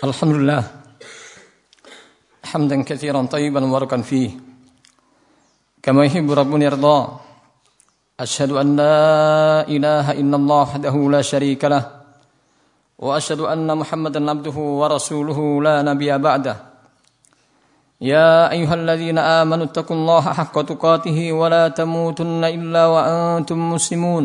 الحمد لله حمدا كثيرا طيبا مباركا فيه. كما يحب ربنا يرضى. أشهد أن لا إله إلا الله وحده لا شريك له. وأشهد أن محمدا عبده ورسوله لا نبي بعده. يا أيها الذين آمنوا اتقوا الله حق تقاته ولا تموتن إلا وأنتم مسلمون.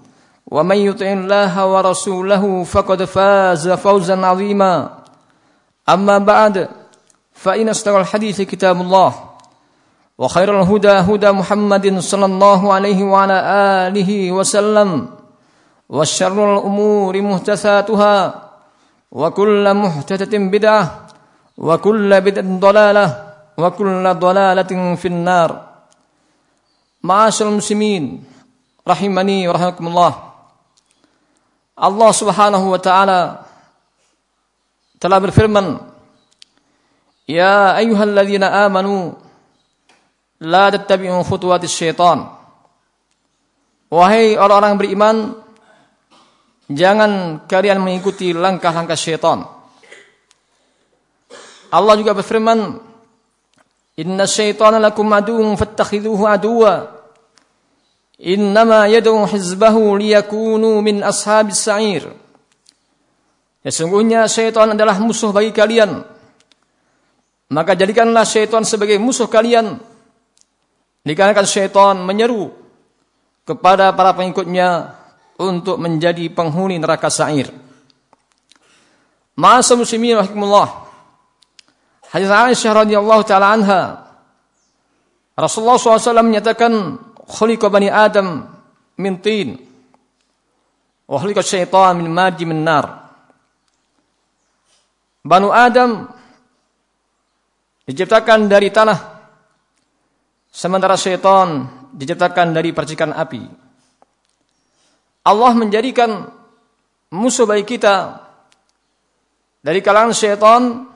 ومن يطع الله ورسوله فقد فاز فوزا عظيما. أما بعد فإن استوى الحديث كتاب الله وخير الهدى هدى محمد صلى الله عليه وعلى آله وسلم وشر الأمور محدثاتها وكل محدثة بدعة وكل بدعة ضلالة وكل ضلالة في النار. معاشر المسلمين رحمني ورحمكم الله. Allah Subhanahu wa taala telah berfirman Ya ayyuhalladzina amanu la tattabi'u khutuwatis syaitan. Wahai orang-orang beriman jangan kalian mengikuti langkah-langkah syaitan. Allah juga berfirman Inna syaitana lakum aduwwun fattakhidhuhu aduwwa Innama yad'u hizbahu liyakunu min ashabis sa'ir. Sesungguhnya syaitan adalah musuh bagi kalian. Maka jadikanlah syaitan sebagai musuh kalian. Dikarenakan syaitan menyeru kepada para pengikutnya untuk menjadi penghuni neraka sa'ir. Masa muslimin rahimahullah. Hadis Aisyah radhiyallahu taala anha. Rasulullah SAW menyatakan khuliqa bani Adam min tin wa khuliqa syaitan min maji min nar. Banu Adam diciptakan dari tanah sementara syaitan diciptakan dari percikan api. Allah menjadikan musuh bagi kita dari kalangan syaitan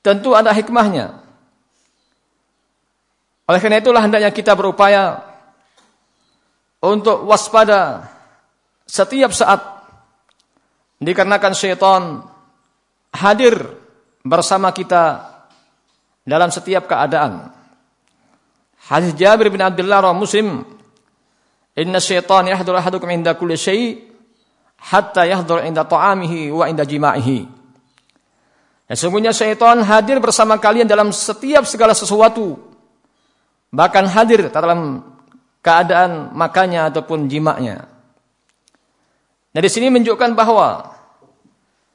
tentu ada hikmahnya. Oleh karena itulah hendaknya kita berupaya untuk waspada setiap saat dikarenakan syaitan hadir bersama kita dalam setiap keadaan. Hadis Jabir bin Abdullah rawi Muslim, "Inna syaitan yahdur ahadukum inda kulli syai' hatta yahdur inda ta'amihi wa inda jima'ihi." Sesungguhnya syaitan hadir bersama kalian dalam setiap segala sesuatu bahkan hadir dalam keadaan makannya ataupun jimaknya. Dari sini menunjukkan bahwa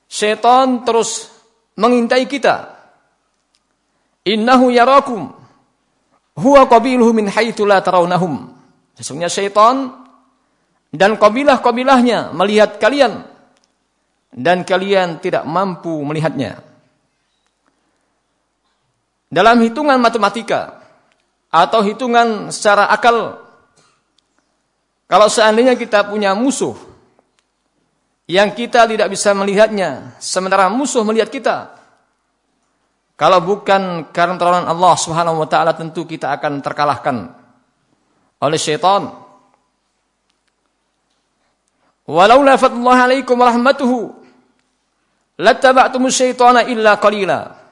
setan terus mengintai kita. Innahu yarakum huwa qabiluhu min haitsu la tarawnahum. Sesungguhnya setan dan kabilah-kabilahnya melihat kalian dan kalian tidak mampu melihatnya. Dalam hitungan matematika, atau hitungan secara akal. Kalau seandainya kita punya musuh yang kita tidak bisa melihatnya sementara musuh melihat kita kalau bukan karena pertolongan Allah Subhanahu wa taala tentu kita akan terkalahkan oleh syaitan. Walaula fadlullah alaikum syaitana illa qalila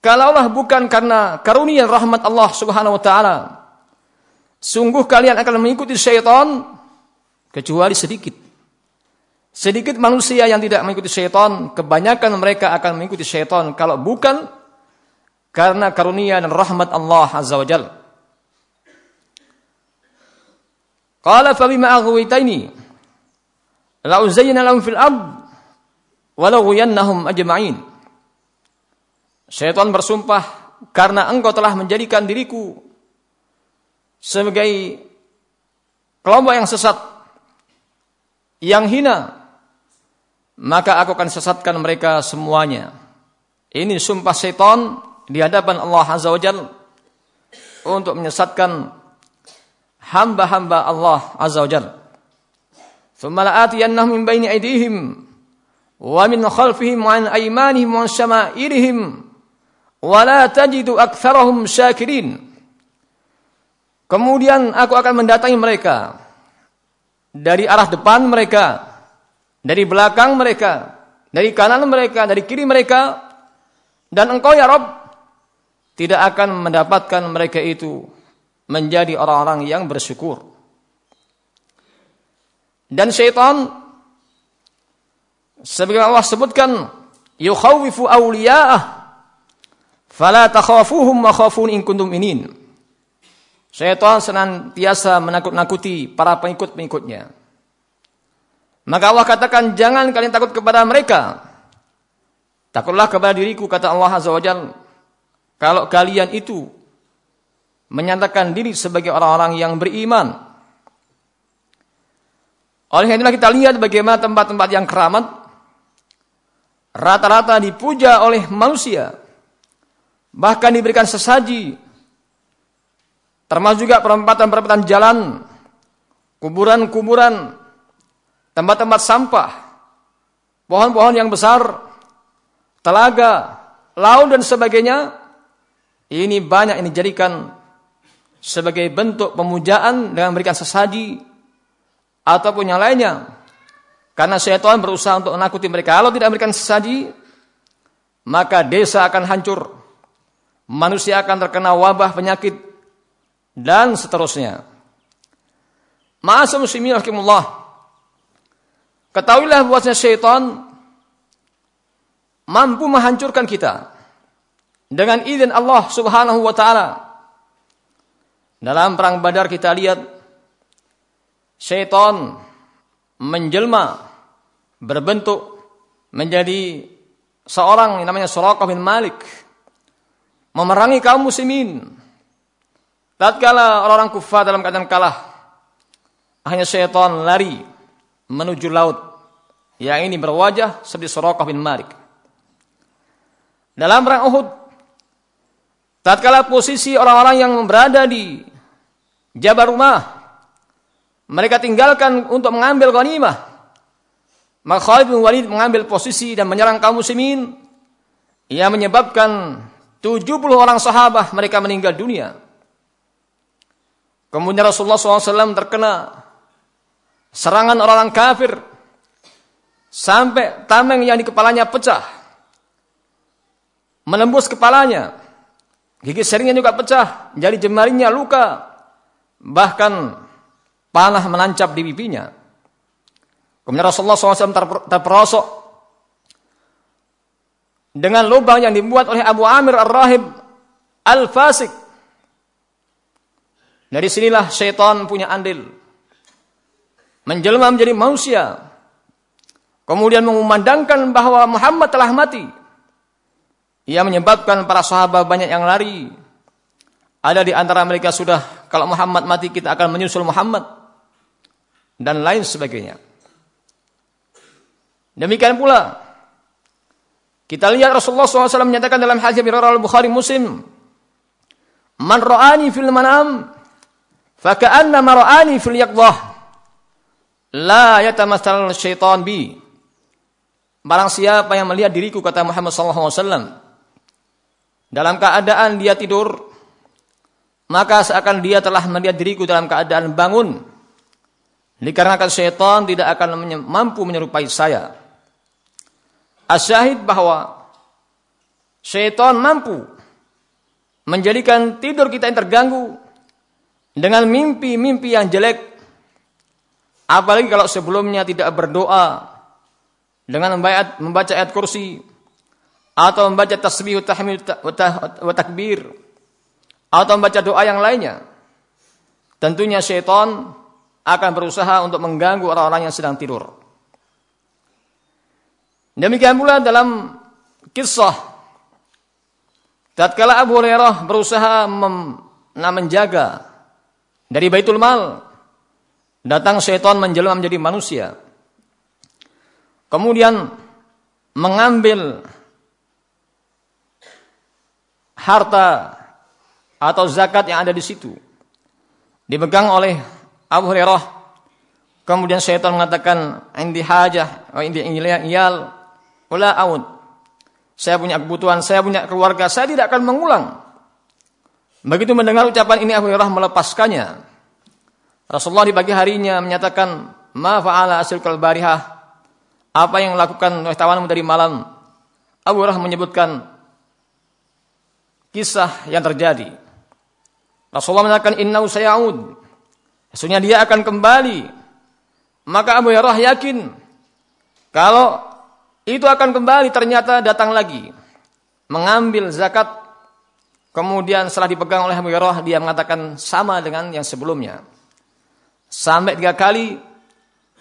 Kalaulah bukan karena karunia rahmat Allah Subhanahu wa taala, sungguh kalian akan mengikuti syaitan kecuali sedikit. Sedikit manusia yang tidak mengikuti syaitan, kebanyakan mereka akan mengikuti syaitan kalau bukan karena karunia dan rahmat Allah Azza wa Jalla. Qala bima la uzayyana lahum fil ard wa la ajma'in. Syaitan bersumpah karena engkau telah menjadikan diriku sebagai kelompok yang sesat, yang hina, maka aku akan sesatkan mereka semuanya. Ini sumpah setan di hadapan Allah Azza wa Jalla untuk menyesatkan hamba-hamba Allah Azza wa Jalla. ثم لآتينهم من بين أيديهم ومن خلفهم وعن أيمانهم وعن شمائلهم wala tajidu aktsarahum syakirin. Kemudian aku akan mendatangi mereka dari arah depan mereka, dari belakang mereka, dari kanan mereka, dari kiri mereka dan engkau ya Rob tidak akan mendapatkan mereka itu menjadi orang-orang yang bersyukur. Dan syaitan sebagaimana Allah sebutkan yukhawifu awliya'ah fala takhafuhum wa in kuntum inin. Syaitan senantiasa menakut-nakuti para pengikut-pengikutnya. Maka Allah katakan jangan kalian takut kepada mereka. Takutlah kepada diriku kata Allah Azza wa Jalla. Kalau kalian itu menyatakan diri sebagai orang-orang yang beriman, oleh itulah kita lihat bagaimana tempat-tempat yang keramat rata-rata dipuja oleh manusia. Bahkan diberikan sesaji. Termasuk juga perempatan-perempatan jalan, kuburan-kuburan, tempat-tempat sampah, pohon-pohon yang besar, telaga, laut dan sebagainya. Ini banyak ini jadikan sebagai bentuk pemujaan dengan memberikan sesaji ataupun yang lainnya. Karena syaitan berusaha untuk menakuti mereka. Kalau tidak memberikan sesaji, maka desa akan hancur. Manusia akan terkena wabah penyakit dan seterusnya. Ma'asa muslimin rahimullah. Ketahuilah bahwasanya syaitan mampu menghancurkan kita dengan izin Allah Subhanahu wa taala. Dalam perang Badar kita lihat syaitan menjelma berbentuk menjadi seorang yang namanya Suraqah bin Malik memerangi kaum muslimin tatkala orang-orang kufar dalam keadaan kalah hanya syaitan lari menuju laut yang ini berwajah seperti Suraqah bin Malik dalam perang Uhud tatkala posisi orang-orang yang berada di Jabar Rumah mereka tinggalkan untuk mengambil ghanimah. Maka Khalid bin Walid mengambil posisi dan menyerang kaum muslimin. Ia menyebabkan 70 orang sahabat mereka meninggal dunia. Kemudian Rasulullah SAW terkena serangan orang-orang kafir sampai tameng yang di kepalanya pecah. Menembus kepalanya. Gigi seringnya juga pecah. Jadi jemarinya luka. Bahkan panah menancap di pipinya. Kemudian Rasulullah SAW terperosok dengan lubang yang dibuat oleh Abu Amir Ar-Rahib Al-Fasik. Dari sinilah syaitan punya andil. Menjelma menjadi manusia. Kemudian mengumandangkan bahwa Muhammad telah mati. Ia menyebabkan para sahabat banyak yang lari. Ada di antara mereka sudah kalau Muhammad mati kita akan menyusul Muhammad dan lain sebagainya. Demikian pula kita lihat Rasulullah SAW menyatakan dalam hadis riwayat Al-Bukhari Muslim, "Man ra'ani fil manam faka'anna ra'ani fil yaqdah la yatamassal syaitan bi." Barang siapa yang melihat diriku kata Muhammad SAW dalam keadaan dia tidur maka seakan dia telah melihat diriku dalam keadaan bangun Dikarenakan syaitan tidak akan mampu menyerupai saya. Asyahid bahwa syaitan mampu menjadikan tidur kita yang terganggu dengan mimpi-mimpi yang jelek. Apalagi kalau sebelumnya tidak berdoa dengan membaca ayat kursi atau membaca tasbih tahmid wa takbir atau membaca doa yang lainnya. Tentunya syaitan akan berusaha untuk mengganggu orang-orang yang sedang tidur. Demikian pula dalam kisah tatkala Abu Hurairah berusaha menjaga dari Baitul Mal datang syaitan menjelma menjadi manusia. kemudian mengambil harta atau zakat yang ada di situ. Dipegang oleh Abu Hurairah. Kemudian syaitan mengatakan indi hajah wa indi iyal wala aud saya punya kebutuhan saya punya keluarga saya tidak akan mengulang begitu mendengar ucapan ini Abu Hurairah melepaskannya Rasulullah di pagi harinya menyatakan ma fa'ala asil kalbarihah apa yang lakukan oleh tawanmu dari malam Abu Hurairah menyebutkan kisah yang terjadi. Rasulullah mengatakan inna sayaud. Sesungguhnya dia akan kembali. Maka Abu Hurairah yakin kalau itu akan kembali ternyata datang lagi mengambil zakat kemudian setelah dipegang oleh Hurairah dia mengatakan sama dengan yang sebelumnya. Sampai tiga kali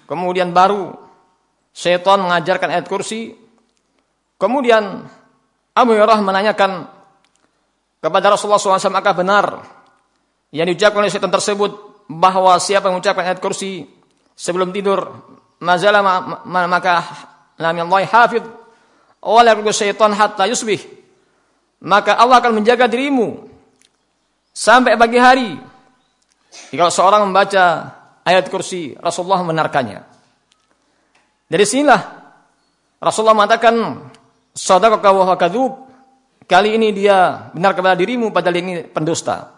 kemudian baru setan mengajarkan ayat kursi. Kemudian Abu Hurairah menanyakan kepada Rasulullah SAW maka benar yang diucapkan oleh setan tersebut bahwa siapa yang mengucapkan ayat kursi sebelum tidur mazala maka namillahi hafid wa la syaitan hatta yusbih. Maka Allah akan menjaga dirimu sampai pagi hari. Jika seorang membaca ayat kursi Rasulullah menarkannya dari sinilah Rasulullah mengatakan sadaqaka wa kadzub Kali ini dia benar kepada dirimu padahal ini pendusta.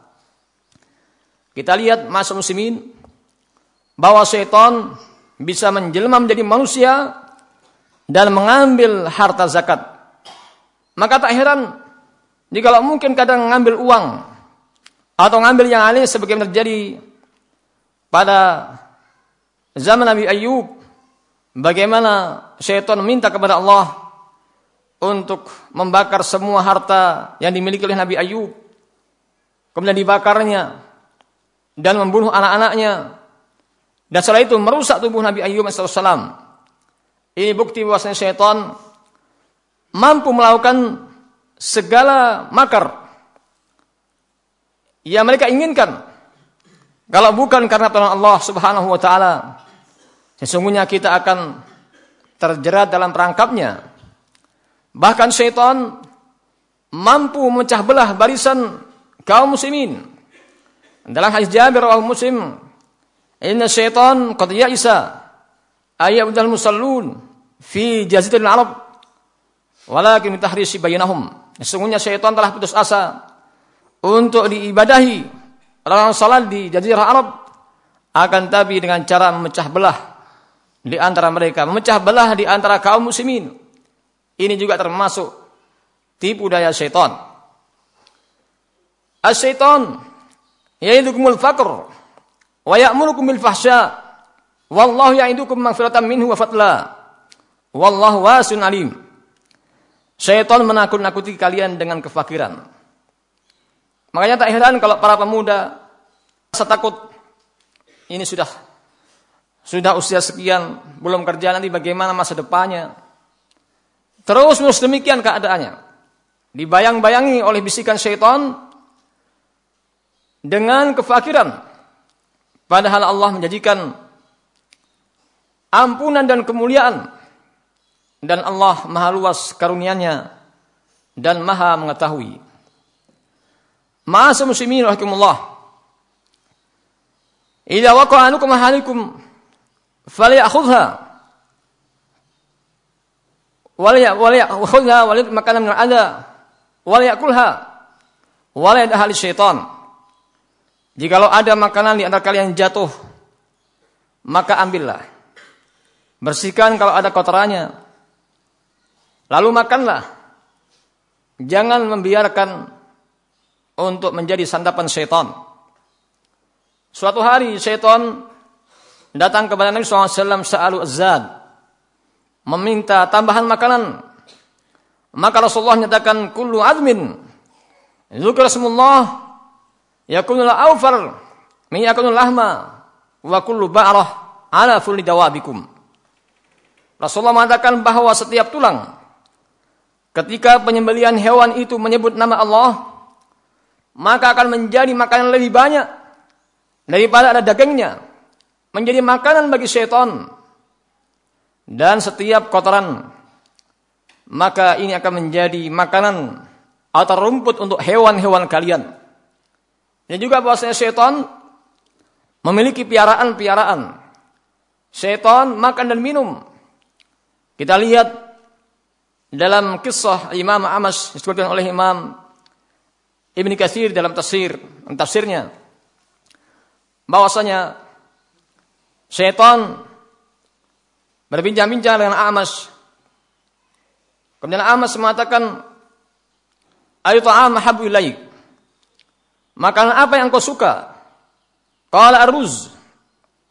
Kita lihat masa muslimin bahwa setan bisa menjelma menjadi manusia dan mengambil harta zakat. Maka tak heran jika mungkin kadang mengambil uang atau mengambil yang lain sebagaimana terjadi pada zaman Nabi Ayub bagaimana setan meminta kepada Allah untuk membakar semua harta yang dimiliki oleh Nabi Ayub. Kemudian dibakarnya dan membunuh anak-anaknya. Dan setelah itu merusak tubuh Nabi Ayub AS. Ini bukti bahwasanya syaitan mampu melakukan segala makar yang mereka inginkan. Kalau bukan karena pertolongan Allah Subhanahu wa taala, sesungguhnya kita akan terjerat dalam perangkapnya Bahkan syaitan mampu memecah belah barisan kaum muslimin. Dalam hadis Jabir rawah Muslim, "Inna syaitan qad ya'isa ayyabdal musallun fi jazitil Arab walakin tahrisi bainahum." Sesungguhnya syaitan telah putus asa untuk diibadahi orang salat di jazirah Arab akan tapi dengan cara memecah belah di antara mereka, memecah belah di antara kaum muslimin. Ini juga termasuk tipu daya syaitan. As-syaitan ya'idukumul faqr wa ya'murukum bil fahsya wallahu ya'idukum maghfiratan minhu wa fadla wallahu wasi'un alim. Syaitan menakut-nakuti kalian dengan kefakiran. Makanya tak heran kalau para pemuda rasa takut ini sudah sudah usia sekian belum kerja nanti bagaimana masa depannya Terus terus demikian keadaannya. Dibayang-bayangi oleh bisikan syaitan dengan kefakiran. Padahal Allah menjadikan ampunan dan kemuliaan. Dan Allah maha luas karunianya dan maha mengetahui. Masa muslimin rahimahullah. Idza waqa'a anukum ahalikum falyakhudha waliya khudha walid makanan min ada waliyakulha waliyad ahli syaitan jikalau ada makanan di antara kalian jatuh maka ambillah bersihkan kalau ada kotorannya lalu makanlah jangan membiarkan untuk menjadi santapan syaitan suatu hari syaitan datang kepada Nabi SAW sa'alu azad meminta tambahan makanan. Maka Rasulullah menyatakan kullu admin zikra semullah yakunu la awfar min yakunu lahma wa kullu ba'rah ala fulli. Rasulullah mengatakan bahwa setiap tulang ketika penyembelian hewan itu menyebut nama Allah maka akan menjadi makanan lebih banyak daripada ada dagingnya menjadi makanan bagi syaitan dan setiap kotoran maka ini akan menjadi makanan atau rumput untuk hewan-hewan kalian. Dan juga bahwasanya syaitan memiliki piaraan-piaraan. Syaitan makan dan minum. Kita lihat dalam kisah Imam Amas disebutkan oleh Imam Ibn Katsir dalam tafsir, tafsirnya bahwasanya syaitan berbincang-bincang dengan Amas. Kemudian Amas mengatakan, "Ayu ta'am habu ilaik." Makanan apa yang kau suka? Qala aruz.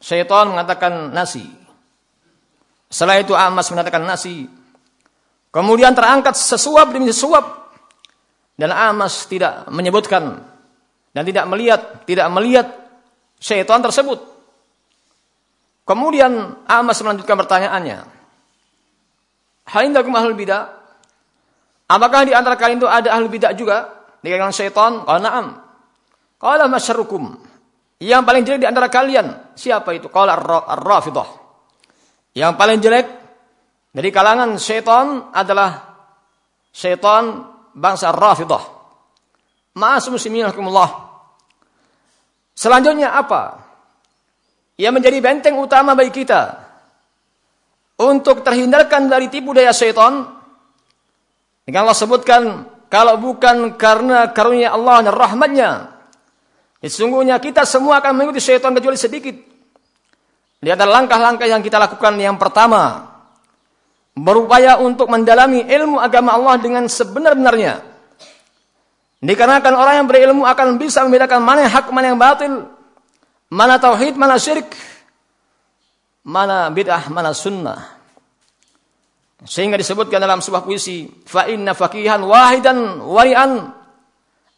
Syaitan mengatakan nasi. Setelah itu Amas mengatakan nasi. Kemudian terangkat sesuap demi sesuap. Dan Amas tidak menyebutkan dan tidak melihat, tidak melihat syaitan tersebut. Kemudian Amas melanjutkan pertanyaannya. Haindakum ahlul bidah? Apakah di antara kalian itu ada ahli bidah juga? Di syaitan? Qala na'am. Qala masyarukum. Yang paling jelek di antara kalian, siapa itu? Qala ar-rafidah. Yang paling jelek dari kalangan syaitan adalah syaitan bangsa rafidah. Ma'as muslimin Selanjutnya apa? yang menjadi benteng utama bagi kita untuk terhindarkan dari tipu daya syaitan. Dengan Allah sebutkan, kalau bukan karena karunia Allah dan rahmatnya, sesungguhnya kita semua akan mengikuti syaitan kecuali sedikit. Di antara langkah-langkah yang kita lakukan yang pertama, berupaya untuk mendalami ilmu agama Allah dengan sebenar-benarnya. Dikarenakan orang yang berilmu akan bisa membedakan mana yang hak, mana yang batil, Mana tauhid, mana syirik. Mana bid'ah, mana sunnah. Sehingga disebutkan dalam sebuah puisi, fa inna faqihan wahidan wari'an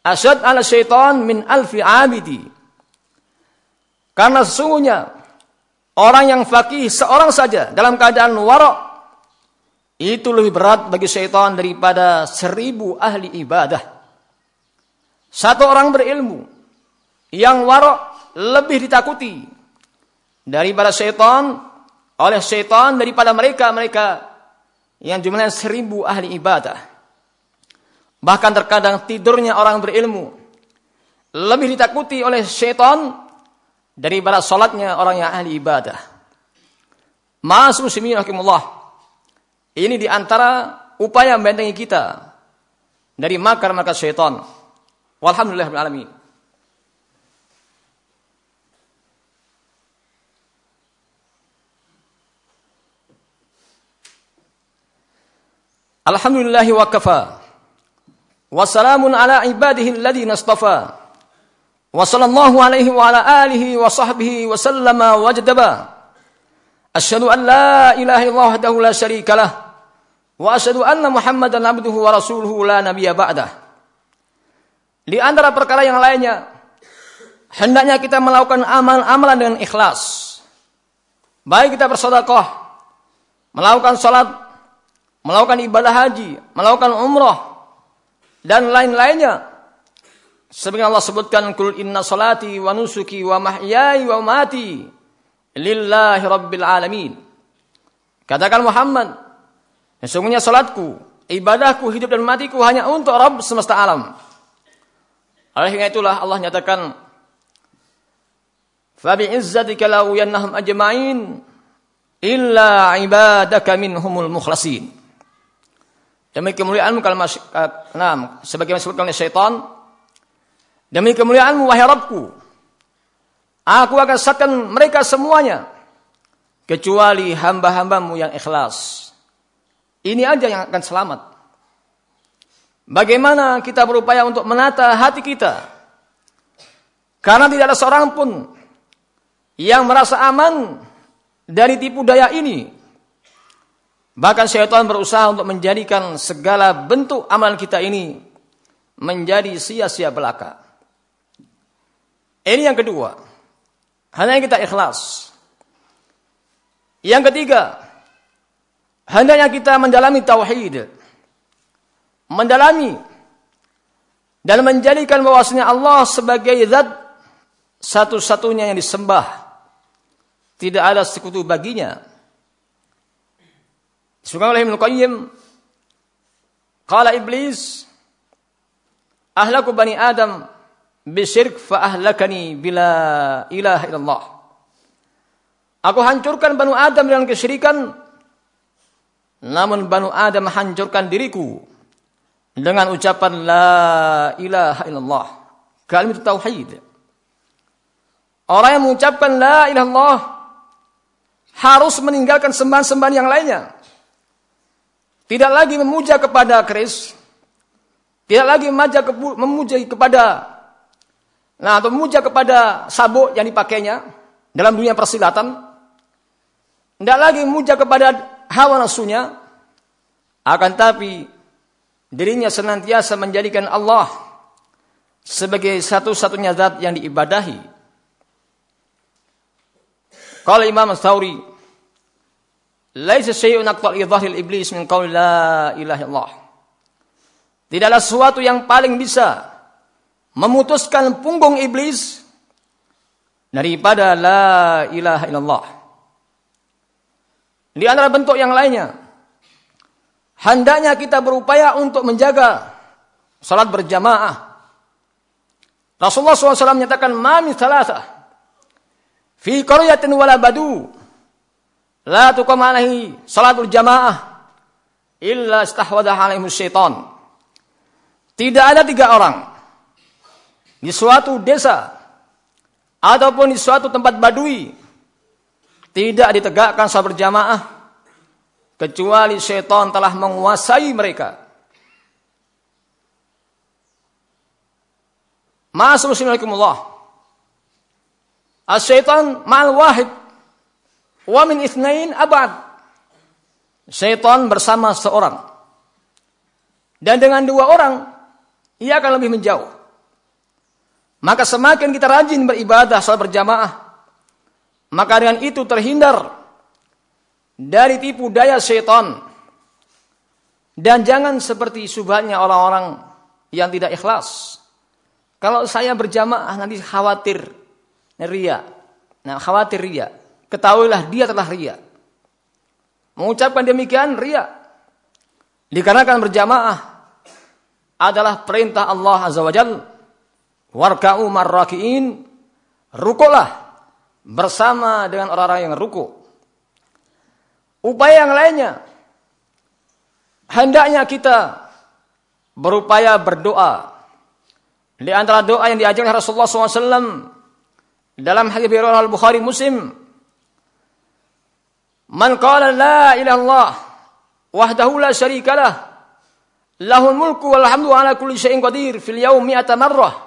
asyad ala syaitan min alfi abidi. Karena sesungguhnya orang yang fakih seorang saja dalam keadaan warok itu lebih berat bagi syaitan daripada seribu ahli ibadah. Satu orang berilmu yang warok lebih ditakuti daripada syaitan oleh syaitan daripada mereka-mereka yang jumlahnya seribu ahli ibadah. Bahkan terkadang tidurnya orang berilmu lebih ditakuti oleh syaitan daripada sholatnya orang yang ahli ibadah. Mas muslimin Ini di antara upaya membentengi kita dari makar-makar syaitan. Walhamdulillah alamin. Alhamdulillah wa kafa. Wassalamun ala ibadihi alladhina istafa. Ala alihi wa sahbihi wa sallama wajdaba. Asyhadu an la ilaha illallah wahdahu la syarika lah. Wa asyhadu anna Muhammadan abduhu wa rasuluhu la nabiyya ba'dah. Di antara perkara yang lainnya, hendaknya kita melakukan amal-amalan dengan ikhlas. Baik kita bersedekah, melakukan salat melakukan ibadah haji, melakukan umrah, dan lain-lainnya. Sebagai Allah sebutkan, Kul inna salati wa nusuki wa mahyai wa mati lillahi rabbil alamin. Katakan Muhammad, sesungguhnya salatku, ibadahku, hidup dan matiku hanya untuk Rabb semesta alam. Oleh itulah Allah nyatakan, la uyannahum ajma'in illa ibadaka minhumul mukhlasin. Demi kemuliaanmu kalau nah, sebagaimana disebutkan oleh syaitan, demi kemuliaanmu wahai Rabbku, aku akan sesatkan mereka semuanya, kecuali hamba-hambamu yang ikhlas. Ini aja yang akan selamat. Bagaimana kita berupaya untuk menata hati kita? Karena tidak ada seorang pun yang merasa aman dari tipu daya ini Bahkan syaitan berusaha untuk menjadikan segala bentuk amal kita ini menjadi sia-sia belaka. Ini yang kedua. Hanya kita ikhlas. Yang ketiga, hendaknya kita mendalami tauhid. Mendalami dan menjadikan bahwasanya Allah sebagai zat satu-satunya yang disembah. Tidak ada sekutu baginya oleh Ibnu Qayyim, qala iblis ahlaku bani Adam bisyirk fa ahlakani bila ilaha illallah. Aku hancurkan Banu Adam dengan kesyirikan, namun Banu Adam hancurkan diriku dengan ucapan la ilaha illallah. Kalimat tauhid. Orang yang mengucapkan la ilaha illallah harus meninggalkan sembahan-sembahan yang lainnya. Tidak lagi memuja kepada keris, tidak lagi memuja kepada nah atau memuja kepada sabuk yang dipakainya dalam dunia persilatan. Tidak lagi memuja kepada hawa nafsunya, akan tapi dirinya senantiasa menjadikan Allah sebagai satu-satunya zat yang diibadahi. Kalau Imam Tsauri, "Laisa syai'un aqtal idhahil iblis min la ilaha illallah." Tidaklah sesuatu yang paling bisa memutuskan punggung iblis daripada la ilaha illallah. Di antara bentuk yang lainnya, hendaknya kita berupaya untuk menjaga salat berjamaah. Rasulullah SAW menyatakan, "Mami salasa fi qaryatin wala badu la tuqam alaihi salatul jamaah illa istahwada alaihim syaitan." Tidak ada tiga orang di suatu desa ataupun di suatu tempat badui tidak ditegakkan salat berjamaah kecuali syaitan telah menguasai mereka. Ma'asrusimulaikumullah. As-syaitan ma'al wahid. Wa min ithnain abad. Syaitan bersama seorang. Dan dengan dua orang, ia akan lebih menjauh. Maka semakin kita rajin beribadah salat berjamaah, maka dengan itu terhindar dari tipu daya setan. Dan jangan seperti subhannya orang-orang yang tidak ikhlas. Kalau saya berjamaah nanti khawatir ria. Nah, khawatir ria. Ketahuilah dia telah ria. Mengucapkan demikian ria. Dikarenakan berjamaah adalah perintah Allah Azza wa Jalla. Warka'u marraki'in. Rukulah bersama dengan orang-orang yang ruku. Upaya yang lainnya, hendaknya kita berupaya berdoa. Di antara doa yang diajarkan Rasulullah SAW dalam hadis riwayat Al-Bukhari Muslim, "Man qala la ilaha illallah wahdahu la syarikalah, lahul mulku wal hamdu ala kulli syai'in qadir fil yaumi mi'ata marrah,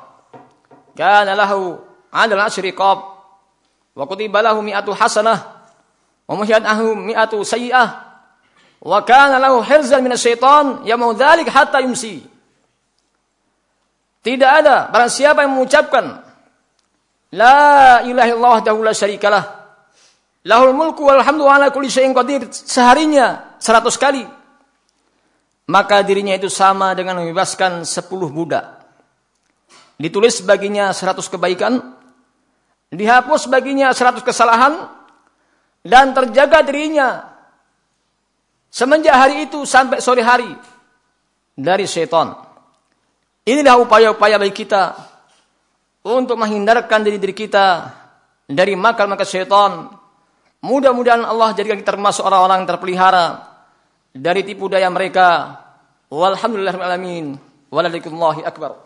kana lahu 'ala al-ashri qab." wa kutiba lahu mi'atu hasanah. Wa muhiyat ahu mi'atu sayyi'ah. Wa kana lahu hirzan minasyaitan yamu dzalik hatta yumsi. Tidak ada barang siapa yang mengucapkan la ilaha illallah wahdahu la syarikalah lahul mulku wal hamdu ala kulli syai'in qadir. Seharinya 100 kali. Maka dirinya itu sama dengan membebaskan 10 budak ditulis baginya 100 kebaikan dihapus baginya seratus kesalahan dan terjaga dirinya semenjak hari itu sampai sore hari dari setan. Inilah upaya-upaya bagi kita untuk menghindarkan diri diri kita dari makar-makar setan. Mudah-mudahan Allah jadikan kita termasuk orang-orang terpelihara dari tipu daya mereka. Walhamdulillahirrahmanirrahim. Walaikumsalam akbar.